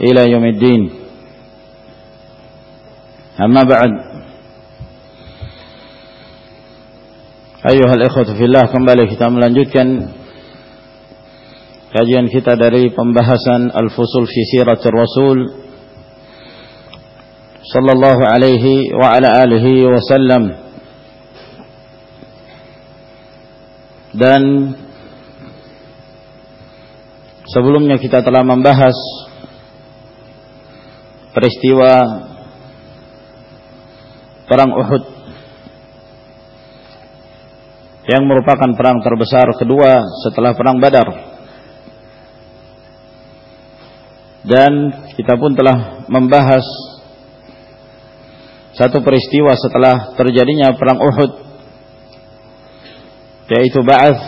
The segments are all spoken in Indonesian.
إلى يوم الدين أما بعد أيها الإخوة في الله kembali kita melanjutkan kajian kita dari pembahasan Al-Fusul fi Siratul Rasul sallallahu alaihi wa ala alihi wasallam dan sebelumnya kita telah membahas peristiwa perang Uhud yang merupakan perang terbesar kedua setelah perang Badar. Dan kita pun telah membahas satu peristiwa setelah terjadinya perang Uhud yaitu Ba'ath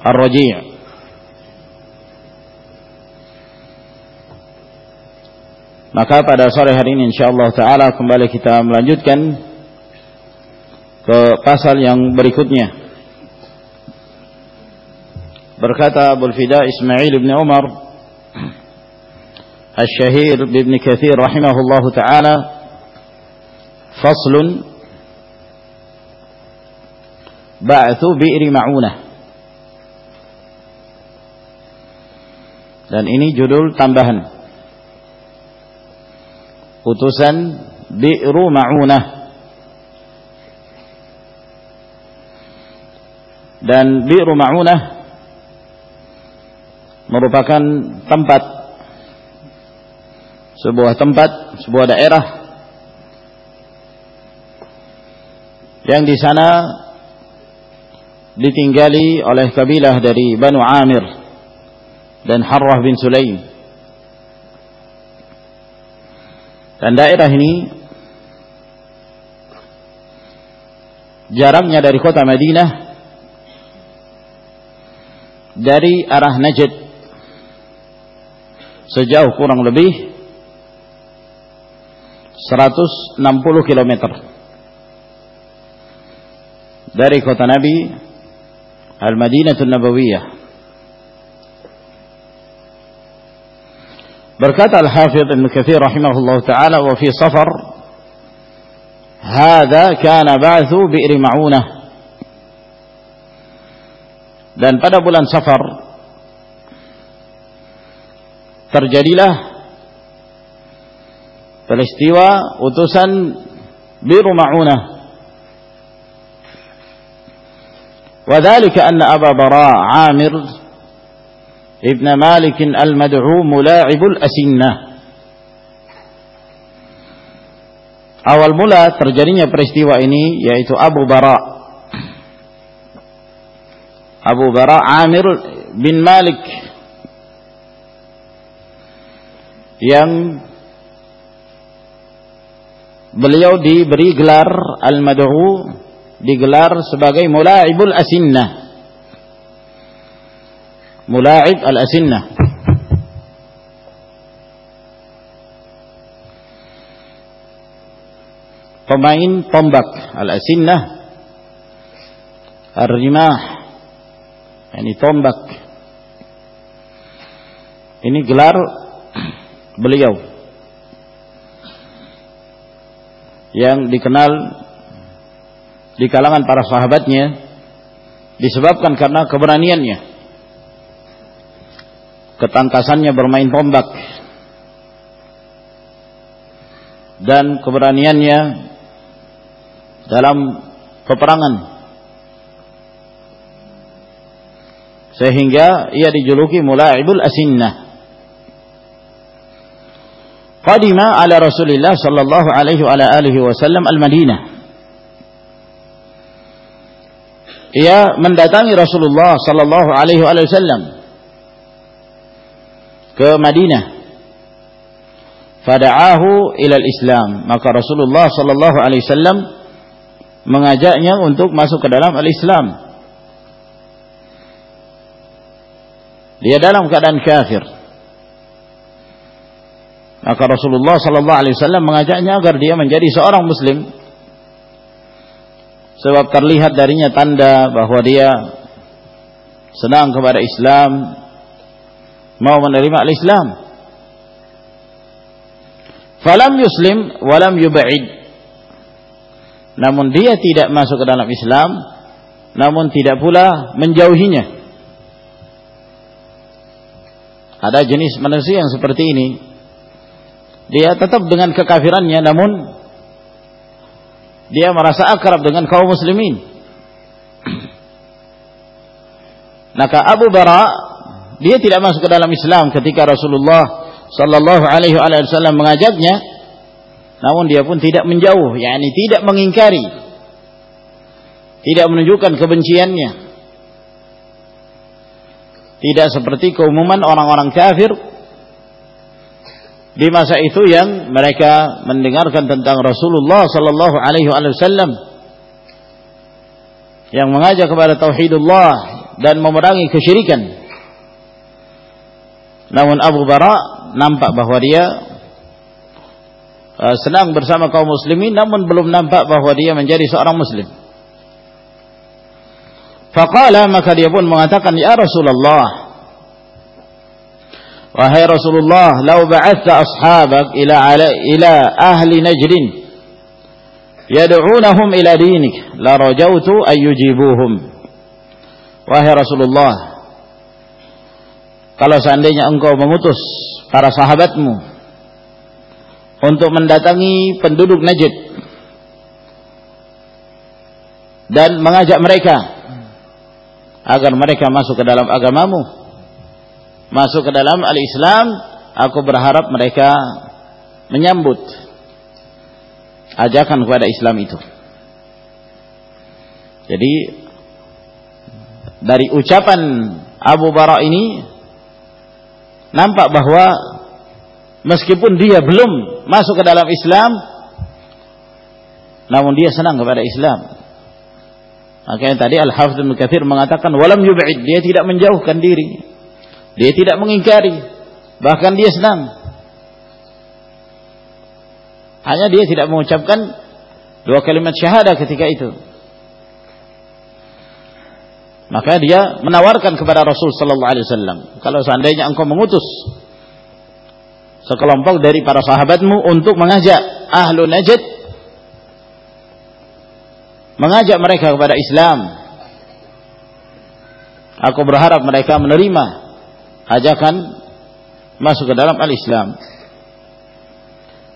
Ar-Raji' Maka pada sore hari ini insyaallah taala kembali kita melanjutkan ke pasal yang berikutnya. Berkata Abu Fida Ismail bin Umar Al-Shahir bin Kathir rahimahullah taala faslun ba'thu bi'ri ma'unah dan ini judul tambahan utusan Bi'ru Ma'unah dan Bi'ru Ma'unah merupakan tempat sebuah tempat sebuah daerah yang di sana ditinggali oleh kabilah dari Banu Amir dan Harrah bin Sulaim Dan daerah ini jaraknya dari kota Madinah dari arah Najd sejauh kurang lebih 160 km dari kota Nabi Al-Madinatul Nabawiyah Berkata Al-Hafidh Ibn Kathir rahimahullah ta'ala wa fi safar Hada kana ba'thu bi'ri ma'unah Dan pada bulan safar Terjadilah Peristiwa utusan bi'ru ma'unah وذلك أن أبا براء عامر ابن مالك المدعو ملاعب الأسنة Awal mula terjadinya peristiwa ini yaitu Abu Bara Abu Bara Amir bin Malik yang beliau diberi gelar Al-Mad'u digelar sebagai Mulaibul Asinnah Mula'ib al-asinnah pemain tombak al-asinnah ar-rimah ini tombak. Ini gelar beliau yang dikenal di kalangan para sahabatnya disebabkan karena keberaniannya ketangkasannya bermain tombak. Dan keberaniannya dalam peperangan. Sehingga ia dijuluki mula'ibul asinnah. Qadima ala Rasulillah sallallahu alaihi wa alihi wasallam al-Madinah. Ia mendatangi Rasulullah sallallahu alaihi wasallam ke Madinah. Fada'ahu ila islam. Maka Rasulullah sallallahu alaihi wasallam mengajaknya untuk masuk ke dalam al-Islam. Dia dalam keadaan kafir. Maka Rasulullah sallallahu alaihi wasallam mengajaknya agar dia menjadi seorang muslim. Sebab terlihat darinya tanda bahwa dia senang kepada Islam mau menerima al-Islam. Falam yuslim walam yub'id. Namun dia tidak masuk ke dalam Islam namun tidak pula menjauhinya. Ada jenis manusia yang seperti ini. Dia tetap dengan kekafirannya namun dia merasa akrab dengan kaum muslimin. Maka Abu Bara dia tidak masuk ke dalam Islam ketika Rasulullah sallallahu alaihi wasallam mengajaknya. Namun dia pun tidak menjauh yakni tidak mengingkari. Tidak menunjukkan kebenciannya. Tidak seperti keumuman orang-orang kafir. Di masa itu yang mereka mendengarkan tentang Rasulullah sallallahu alaihi wasallam yang mengajak kepada tauhidullah dan memerangi kesyirikan namun Abu Bara nampak bahwa dia uh, senang bersama kaum muslimin namun belum nampak bahwa dia menjadi seorang muslim. Faqala maka dia pun mengatakan ya Rasulullah Wahai Rasulullah, lau ba'atha ashabak ila ala, ila ahli Najd yad'unahum ila dinik la rajautu ay. Wahai Rasulullah, kalau seandainya engkau memutus para sahabatmu untuk mendatangi penduduk Najd dan mengajak mereka agar mereka masuk ke dalam agamamu masuk ke dalam al-Islam aku berharap mereka menyambut ajakan kepada Islam itu. Jadi dari ucapan Abu Bara ini nampak bahwa meskipun dia belum masuk ke dalam Islam namun dia senang kepada Islam. Makanya tadi Al-Hafidh Ibn Kathir mengatakan walam yub'id. Dia tidak menjauhkan diri. Dia tidak mengingkari. Bahkan dia senang. Hanya dia tidak mengucapkan dua kalimat syahadah ketika itu maka dia menawarkan kepada Rasul sallallahu alaihi wasallam, kalau seandainya engkau mengutus sekelompok dari para sahabatmu untuk mengajak ahlu Najd mengajak mereka kepada Islam aku berharap mereka menerima ajakan masuk ke dalam al-Islam.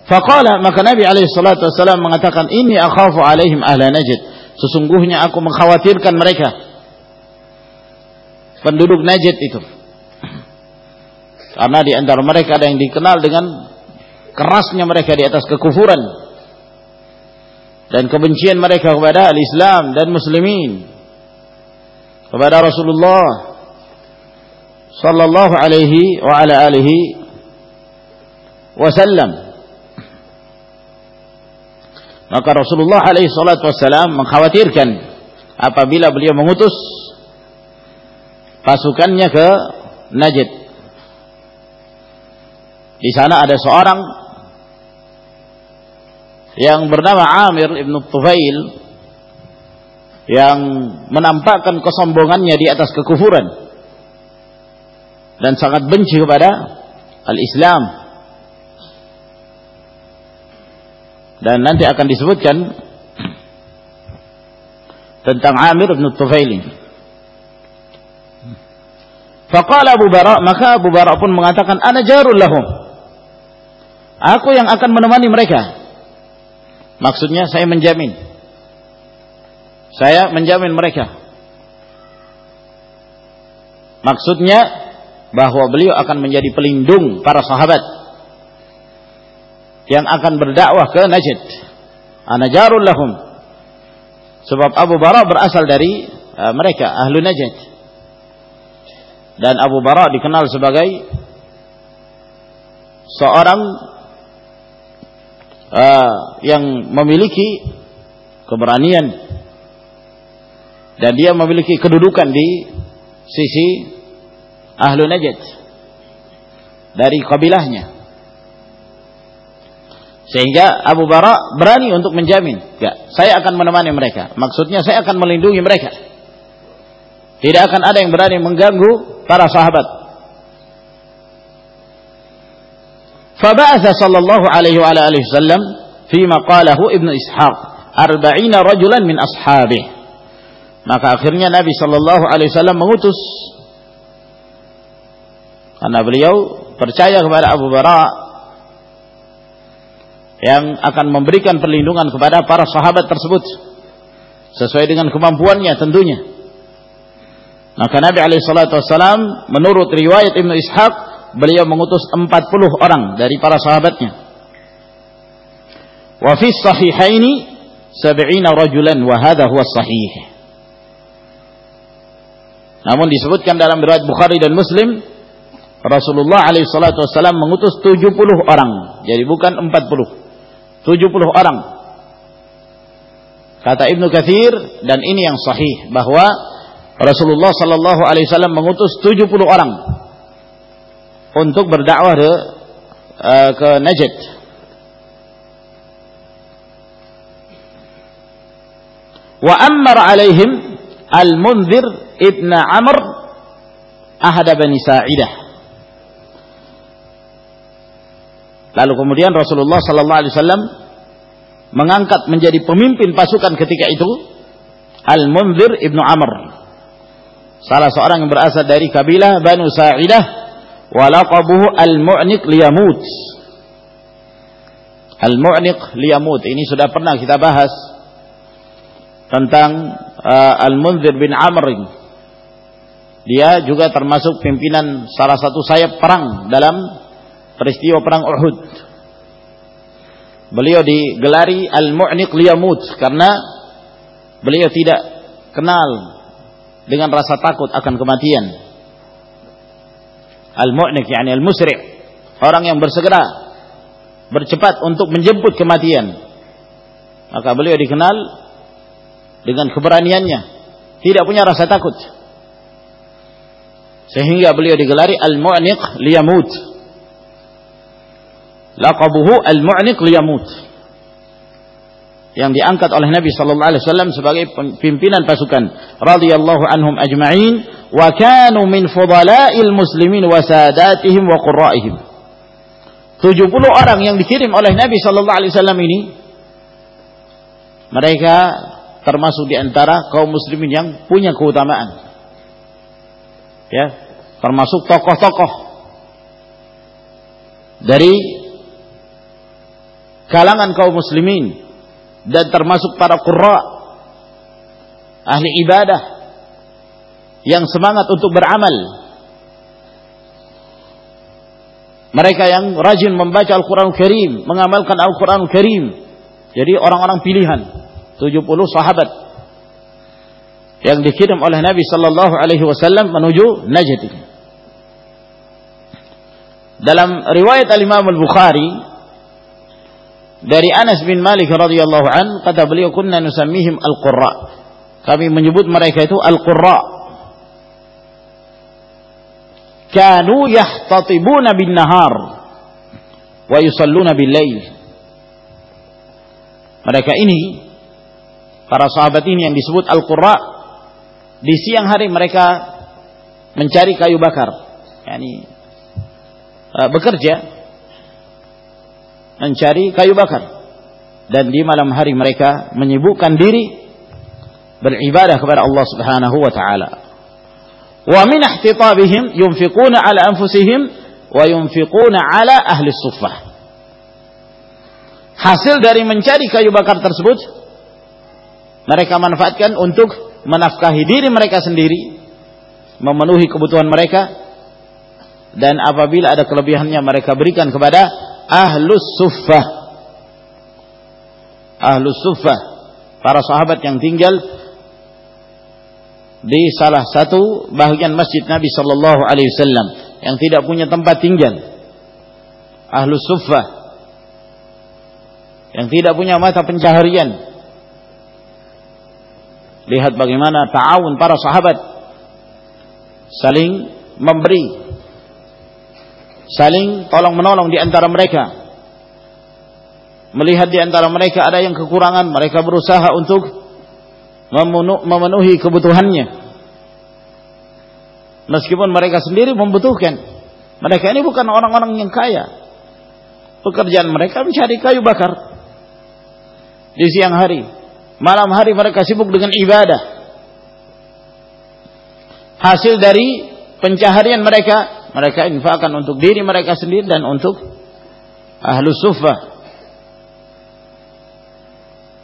Faqala maka Nabi alaihi wasallam mengatakan ini akhafu alaihim ahla Najd. Sesungguhnya aku mengkhawatirkan mereka penduduk Najd itu. Karena di antara mereka ada yang dikenal dengan kerasnya mereka di atas kekufuran dan kebencian mereka kepada al-Islam dan muslimin kepada Rasulullah sallallahu alaihi wa ala alihi wasallam maka Rasulullah alaihi salatu wasallam mengkhawatirkan apabila beliau mengutus pasukannya ke Najd. Di sana ada seorang yang bernama Amir ibn Tufail yang menampakkan kesombongannya di atas kekufuran dan sangat benci kepada al-Islam dan nanti akan disebutkan tentang Amir ibn Tufail Faqala Abu Bara, maka Abu Bara pun mengatakan, "Ana jarul lahum." Aku yang akan menemani mereka. Maksudnya saya menjamin. Saya menjamin mereka. Maksudnya bahwa beliau akan menjadi pelindung para sahabat yang akan berdakwah ke Najd. Ana jarul lahum. Sebab Abu Bara berasal dari uh, mereka, ahlu Najd dan Abu Bara dikenal sebagai seorang uh, yang memiliki keberanian dan dia memiliki kedudukan di sisi ahlu Najd dari kabilahnya sehingga Abu Bara berani untuk menjamin, ya, saya akan menemani mereka. Maksudnya saya akan melindungi mereka. Tidak akan ada yang berani mengganggu para sahabat. Faba'atha sallallahu alaihi wa alihi wasallam fima qalahu Ibnu Ishaq arba'ina rajulan min ashabih. Maka akhirnya Nabi sallallahu alaihi wasallam mengutus karena beliau percaya kepada Abu Bara yang akan memberikan perlindungan kepada para sahabat tersebut sesuai dengan kemampuannya tentunya. Maka Nabi alaihi salatu wasallam menurut riwayat Ibnu Ishaq beliau mengutus 40 orang dari para sahabatnya. Wa fi sahihaini 70 rajulan wa hadha huwa sahih. Namun disebutkan dalam riwayat Bukhari dan Muslim Rasulullah alaihi salatu wasallam mengutus 70 orang. Jadi bukan 40. 70 orang. Kata Ibnu Katsir dan ini yang sahih bahwa Rasulullah sallallahu alaihi wasallam mengutus 70 orang untuk berdakwah ke, uh, ke Najd. Wa ammar alaihim Al-Munzir ibn Amr ahada bani Sa'idah Lalu kemudian Rasulullah sallallahu alaihi wasallam mengangkat menjadi pemimpin pasukan ketika itu Al-Munzir ibnu Amr. Salah seorang yang berasal dari kabilah Banu Sa'idah wa laqabuhu Al-Mu'niq liyamut. Al-Mu'niq liyamut. Ini sudah pernah kita bahas tentang uh, Al-Munzir bin Amr. Dia juga termasuk pimpinan salah satu sayap perang dalam peristiwa perang Uhud. Beliau digelari Al-Mu'niq liyamut karena beliau tidak kenal dengan rasa takut akan kematian. Al-Mu'niq yakni al-musri' orang yang bersegera bercepat untuk menjemput kematian. Maka beliau dikenal dengan keberaniannya, tidak punya rasa takut. Sehingga beliau digelari Al-Mu'niq liyamut laqabuhu al-mu'niq liyamut yang diangkat oleh Nabi sallallahu alaihi wasallam sebagai pimpinan pasukan radhiyallahu anhum ajma'in wa kanu min fudala'il muslimin wa sadatihim wa qurra'ihim. 70 orang yang dikirim oleh Nabi sallallahu alaihi wasallam ini mereka termasuk di antara kaum muslimin yang punya keutamaan. Ya termasuk tokoh-tokoh dari kalangan kaum muslimin dan termasuk para qurra ahli ibadah yang semangat untuk beramal. Mereka yang rajin membaca Al-Quran Karim mengamalkan Al-Quran Karim. Jadi orang-orang pilihan 70 sahabat. Yang dikirim oleh Nabi sallallahu alaihi wasallam menuju Najd dalam riwayat Al-Imam Al-Bukhari dari Anas bin Malik radhiyallahu an kata beliau kunna nusammihim al-qurra. Kami menyebut mereka itu al-qurra. Kanu yahtatibuna bin nahar wa yusalluna bil lail mereka ini para sahabat ini yang disebut al-qurra di siang hari mereka mencari kayu bakar. Yakni uh, bekerja mencari kayu bakar dan di malam hari mereka menyibukkan diri beribadah kepada Allah Subhanahu wa taala. Wa min ihtitabihim yunfiquna ala anfusihim wa yunfiquna ala ahli suffah. Hasil dari mencari kayu bakar tersebut mereka manfaatkan untuk menafkahi diri mereka sendiri, memenuhi kebutuhan mereka dan apabila ada kelebihannya mereka berikan kepada ahlus suffah. Ahlus suffah. Para sahabat yang tinggal di salah satu bagian masjid Nabi sallallahu alaihi wasallam yang tidak punya tempat tinggal. Ahlus suffah. Yang tidak punya mata pencaharian. Lihat bagaimana ta'awun para sahabat saling memberi, saling tolong menolong di antara mereka. Melihat di antara mereka ada yang kekurangan, mereka berusaha untuk memenuhi kebutuhannya. Meskipun mereka sendiri membutuhkan. Mereka ini bukan orang-orang yang kaya. Pekerjaan mereka mencari kayu bakar di siang hari. Malam hari mereka sibuk dengan ibadah. Hasil dari pencaharian mereka, mereka infakkan untuk diri mereka sendiri dan untuk ahlu suffah.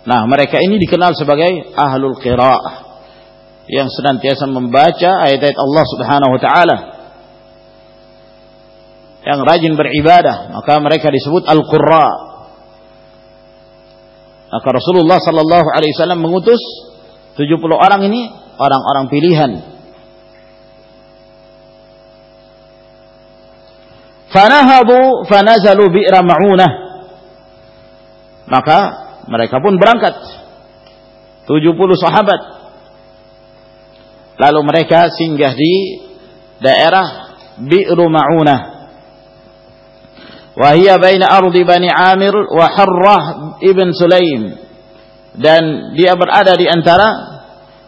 Nah, mereka ini dikenal sebagai ahlul qiraah yang senantiasa membaca ayat-ayat Allah Subhanahu wa taala. Yang rajin beribadah, maka mereka disebut al-qurra. Maka Rasulullah sallallahu alaihi wasallam mengutus 70 orang ini orang-orang pilihan. Fanahabu fanazalu bi'ra ma'unah. Maka mereka pun berangkat. 70 sahabat. Lalu mereka singgah di daerah Bi'ru Ma'unah. Wahia baina ardi Bani Amir wa Harrah ibn Sulaim. Dan dia berada di antara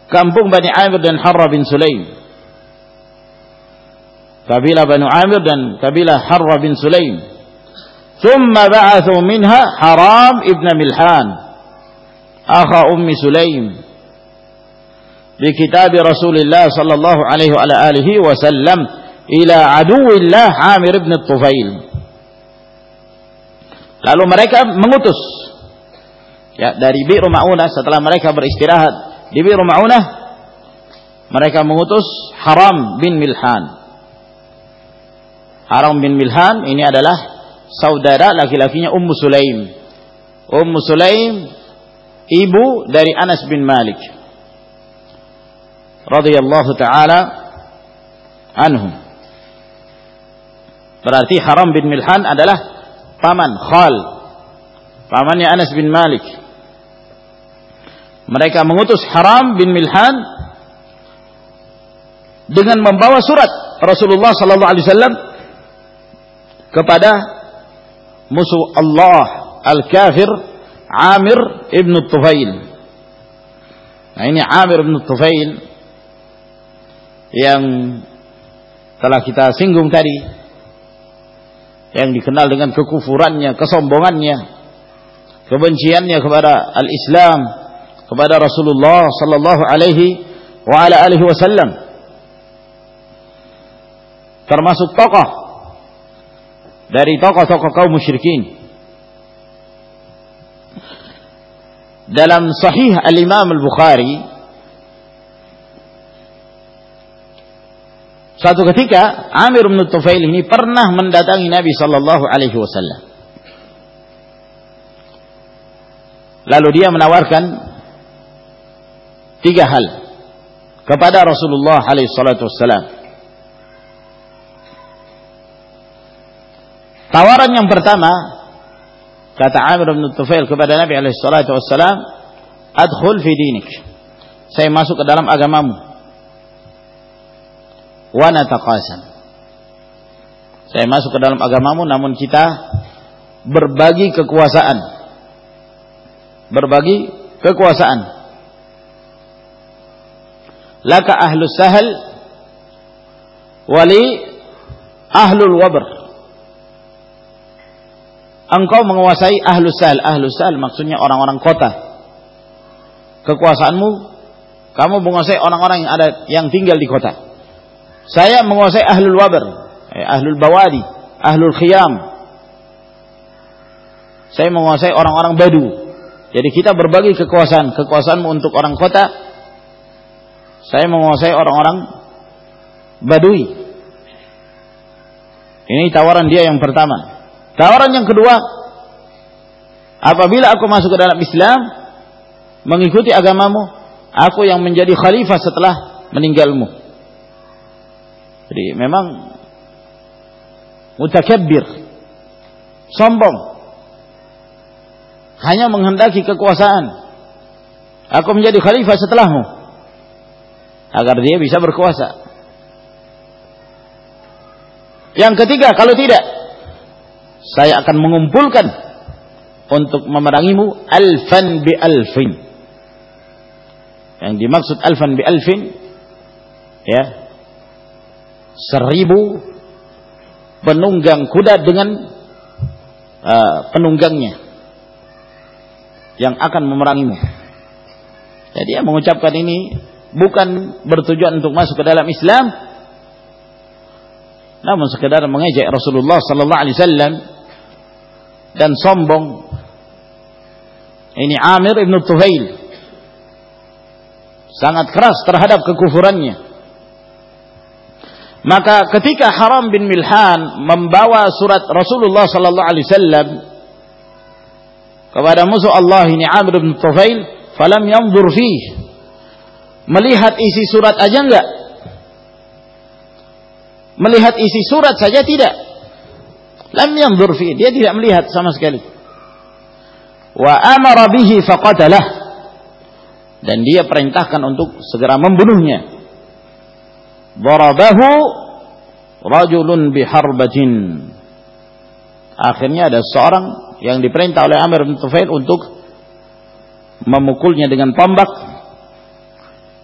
kampung Bani Amir dan Harrah bin Sulaim. kabilah Bani Amir dan kabilah Harra bin Sulaim ثم بعثوا منها حرام ابن ملحان أخا أم سليم بكتاب رسول الله صلى الله عليه وعلى آله وسلم إلى عدو الله عامر بن الطفيل Lalu mereka mengutus ya dari Bi'ru Ma'unah setelah mereka beristirahat di Bi'ru Ma'unah mereka mengutus Haram bin Milhan. Haram bin Milhan ini adalah saudara laki-lakinya Ummu Sulaim. Ummu Sulaim ibu dari Anas bin Malik radhiyallahu taala anhum. Berarti Haram bin Milhan adalah paman Khal pamannya Anas bin Malik mereka mengutus Haram bin Milhan dengan membawa surat Rasulullah sallallahu alaihi wasallam kepada musuh Allah al-kafir Amir ibn Tufail nah ini Amir ibn Tufail yang telah kita singgung tadi yang dikenal dengan kekufurannya, kesombongannya, kebenciannya kepada al-Islam, kepada Rasulullah sallallahu alaihi wa ala wasallam. Termasuk tokoh dari tokoh-tokoh kaum musyrikin. Dalam sahih al-Imam al-Bukhari Suatu ketika Amir bin Tufail ini pernah mendatangi Nabi sallallahu alaihi wasallam. Lalu dia menawarkan tiga hal kepada Rasulullah alaihi salatu wasallam. Tawaran yang pertama kata Amir bin Tufail kepada Nabi alaihi salatu wasallam, "Adkhul fi dinik." Saya masuk ke dalam agamamu wa nataqasam. Saya masuk ke dalam agamamu namun kita berbagi kekuasaan. Berbagi kekuasaan. Laka ahlus sahal wali ahlul wabr. Engkau menguasai ahlus sahal. Ahlus sahal maksudnya orang-orang kota. Kekuasaanmu kamu menguasai orang-orang yang ada yang tinggal di kota. Saya menguasai ahlul wabar, eh, ahlul bawadi, ahlul khiyam. Saya menguasai orang-orang badu. Jadi kita berbagi kekuasaan. Kekuasaanmu untuk orang kota. Saya menguasai orang-orang badui. Ini tawaran dia yang pertama. Tawaran yang kedua, apabila aku masuk ke dalam Islam, mengikuti agamamu, aku yang menjadi khalifah setelah meninggalmu. Jadi memang mutakabbir, sombong. hanya menghendaki kekuasaan. Aku menjadi khalifah setelahmu agar dia bisa berkuasa. Yang ketiga, kalau tidak, saya akan mengumpulkan untuk memerangimu alfan bi alfin. Yang dimaksud alfan bi alfin ya seribu penunggang kuda dengan uh, penunggangnya yang akan memerangimu. Jadi dia mengucapkan ini bukan bertujuan untuk masuk ke dalam Islam, namun sekedar mengejek Rasulullah sallallahu alaihi wasallam dan sombong. Ini Amir ibn Tuhail sangat keras terhadap kekufurannya. Maka ketika Haram bin Milhan membawa surat Rasulullah sallallahu alaihi wasallam kepada musuh Allah ini Amir bin Tufail falam yanzur fih melihat isi surat aja enggak melihat isi surat saja tidak lam yanzur fih dia tidak melihat sama sekali. Wa amara bihi dan dia perintahkan untuk segera membunuhnya. Darabahu rajulun biharbatin. Akhirnya ada seorang yang diperintah oleh Amir bin Tufail untuk memukulnya dengan tombak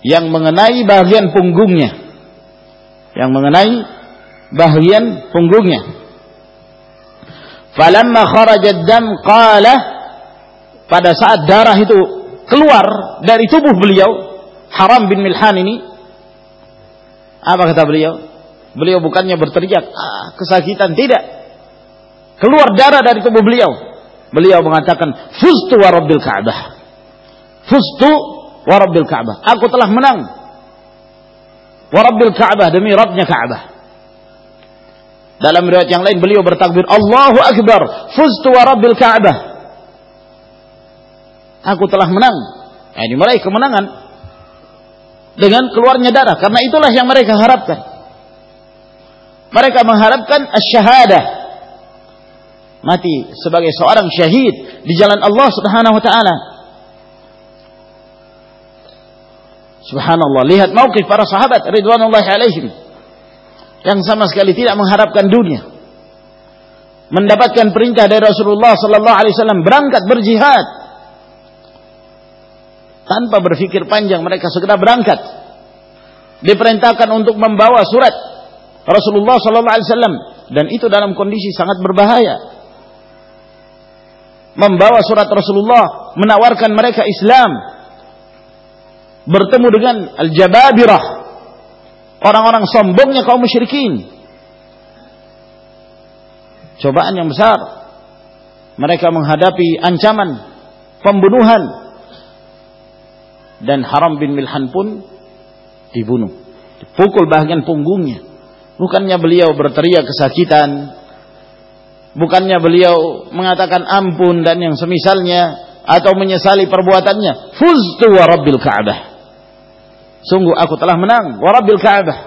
yang mengenai bagian punggungnya. Yang mengenai bagian punggungnya falamma kharajad dam qala pada saat darah itu keluar dari tubuh beliau Haram bin Milhan ini apa kata beliau beliau bukannya berteriak ah, kesakitan tidak keluar darah dari tubuh beliau Beliau mengatakan, "Fuztu wa rabbil Ka'bah." Fuztu wa rabbil Ka'bah. Aku telah menang. Wa rabbil Ka'bah demi Rabbnya Ka'bah. Dalam riwayat yang lain beliau bertakbir, "Allahu akbar, fuztu wa rabbil Ka'bah." Aku telah menang. Nah, ini mulai kemenangan dengan keluarnya darah karena itulah yang mereka harapkan. Mereka mengharapkan asy-syahadah mati sebagai seorang syahid di jalan Allah Subhanahu wa taala. Subhanallah, lihat mauqif para sahabat ridwanullahi alaihim yang sama sekali tidak mengharapkan dunia. Mendapatkan perintah dari Rasulullah sallallahu alaihi wasallam berangkat berjihad. Tanpa berpikir panjang mereka segera berangkat. Diperintahkan untuk membawa surat Rasulullah sallallahu alaihi wasallam dan itu dalam kondisi sangat berbahaya membawa surat Rasulullah menawarkan mereka Islam bertemu dengan al-jababirah orang-orang sombongnya kaum musyrikin. Cobaan yang besar. Mereka menghadapi ancaman pembunuhan. Dan Haram bin Milhan pun dibunuh. Dipukul bagian punggungnya. Bukannya beliau berteriak kesakitan. Bukannya beliau mengatakan ampun dan yang semisalnya atau menyesali perbuatannya. Fuztu wa rabbil Ka'bah. Sungguh aku telah menang wa rabbil Ka'bah.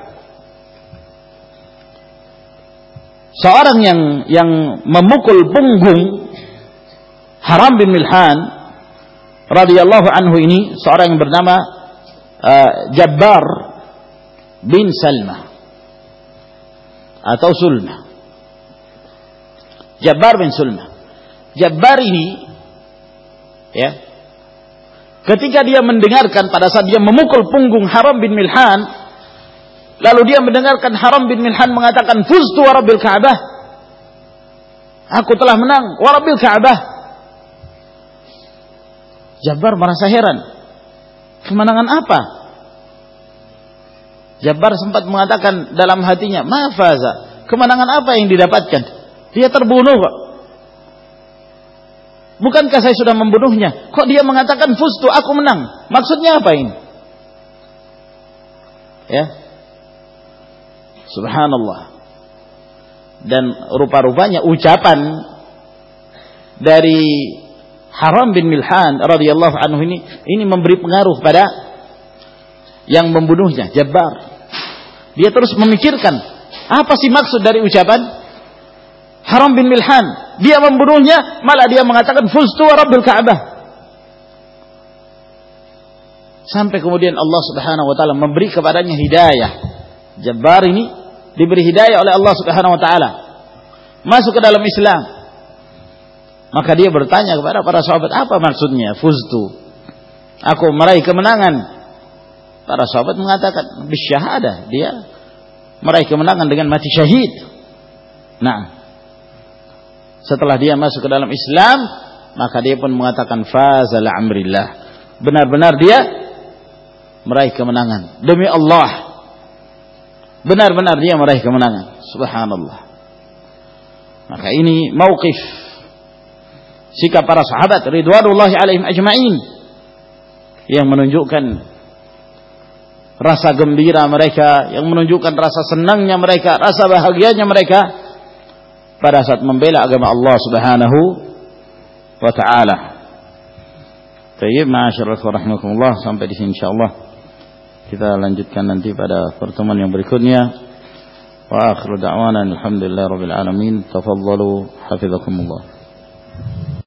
Seorang yang yang memukul punggung Haram bin Milhan radhiyallahu anhu ini seorang yang bernama uh, Jabbar bin Salma atau Sulma Jabbar bin Sulma. Jabbar ini ya ketika dia mendengarkan pada saat dia memukul punggung Haram bin Milhan lalu dia mendengarkan Haram bin Milhan mengatakan fuztu wa rabbil Ka'bah. Aku telah menang wa rabbil Ka'bah. Jabbar merasa heran. Kemenangan apa? Jabbar sempat mengatakan dalam hatinya mafaza kemenangan apa yang didapatkan? Dia terbunuh kok. Bukankah saya sudah membunuhnya? Kok dia mengatakan fustu, aku menang? Maksudnya apa ini? Ya. Subhanallah. Dan rupa-rupanya ucapan dari Haram bin Milhan radhiyallahu anhu ini ini memberi pengaruh pada yang membunuhnya, Jabbar. Dia terus memikirkan apa sih maksud dari ucapan Haram bin Milhan dia membunuhnya, malah dia mengatakan fustu rabbil Ka'bah. Sampai kemudian Allah Subhanahu wa taala memberi kepadanya hidayah. Jabbar ini diberi hidayah oleh Allah Subhanahu wa taala. Masuk ke dalam Islam. Maka dia bertanya kepada para sahabat, apa maksudnya fustu? Aku meraih kemenangan. Para sahabat mengatakan bisyahadah, dia meraih kemenangan dengan mati syahid. Nah, setelah dia masuk ke dalam Islam, maka dia pun mengatakan fazal amrillah. Benar-benar dia meraih kemenangan demi Allah. Benar-benar dia meraih kemenangan. Subhanallah. Maka ini mauqif sikap para sahabat ridwanullahi alaihim ajma'in yang menunjukkan rasa gembira mereka, yang menunjukkan rasa senangnya mereka, rasa bahagianya mereka pada saat membela agama Allah Subhanahu wa taala. Baik, masyaallah rahimakumullah sampai di sini insyaallah. Kita lanjutkan nanti pada pertemuan yang berikutnya. Wa akhiru da'wana alhamdulillahi rabbil alamin. Tafadhalu hafizakumullah.